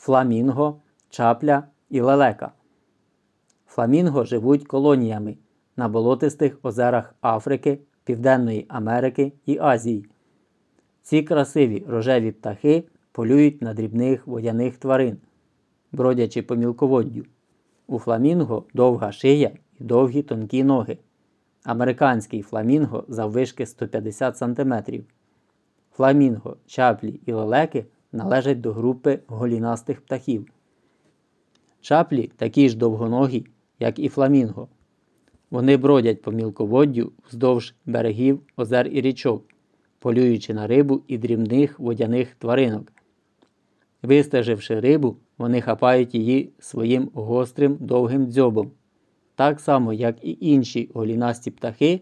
фламінго, чапля і лелека. Фламінго живуть колоніями на болотистих озерах Африки, Південної Америки і Азії. Ці красиві рожеві птахи полюють на дрібних водяних тварин, бродячи по мілководдю. У фламінго довга шия і довгі тонкі ноги. Американський фламінго заввишки 150 см. Фламінго, чаплі і лелеки належать до групи голінастих птахів. Чаплі такі ж довгоногі, як і фламінго. Вони бродять по мілководдю вздовж берегів озер і річок, полюючи на рибу і дрібних водяних тваринок. Вистеживши рибу, вони хапають її своїм гострим довгим дзьобом. Так само, як і інші голінасті птахи,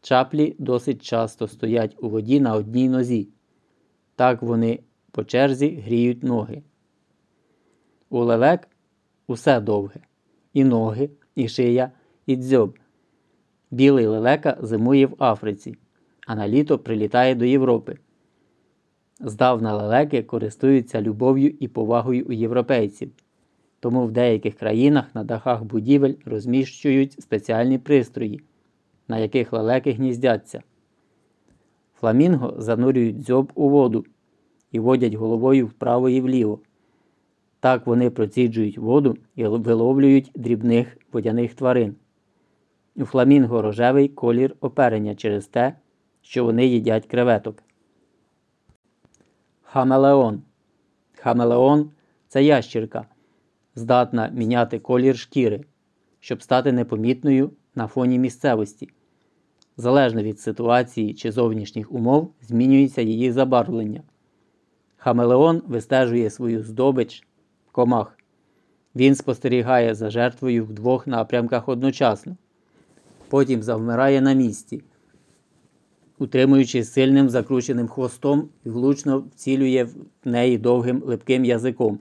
чаплі досить часто стоять у воді на одній нозі. Так вони по черзі гріють ноги. У лелек усе довге і ноги, і шия, і дзьоб. Білий лелека зимує в Африці, а на літо прилітає до Європи. Здавна лелеки користуються любов'ю і повагою у європейців, тому в деяких країнах на дахах будівель розміщують спеціальні пристрої, на яких лелеки гніздяться. Фламінго занурюють дзьоб у воду і водять головою вправо і вліво. Так вони проціджують воду і виловлюють дрібних водяних тварин. У фламінго рожевий колір оперення через те, що вони їдять креветок. Хамелеон. Хамелеон це ящірка, здатна міняти колір шкіри, щоб стати непомітною на фоні місцевості. Залежно від ситуації чи зовнішніх умов, змінюється її забарвлення. Хамелеон вистежує свою здобич комах. Він спостерігає за жертвою в двох напрямках одночасно. Потім завмирає на місці, утримуючи сильним закрученим хвостом і влучно вцілює в неї довгим липким язиком.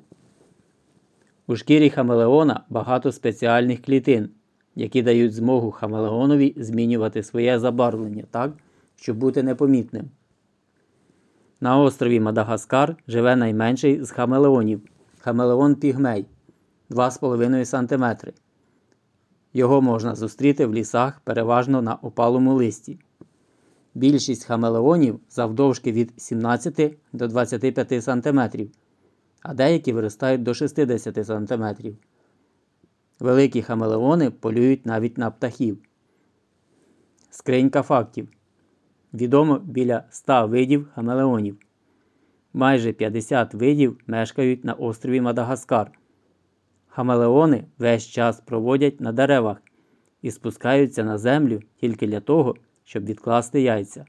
У шкірі хамелеона багато спеціальних клітин, які дають змогу хамелеонові змінювати своє забарвлення так, щоб бути непомітним. На острові Мадагаскар живе найменший з хамелеонів хамелеон пігмей 2,5 см. Його можна зустріти в лісах переважно на опалому листі. Більшість хамелеонів завдовжки від 17 до 25 см, а деякі виростають до 60 см. Великі хамелеони полюють навіть на птахів. Скринька фактів. Відомо біля 100 видів хамелеонів. Майже 50 видів мешкають на острові Мадагаскар. Хамелеони весь час проводять на деревах і спускаються на землю тільки для того, щоб відкласти яйця.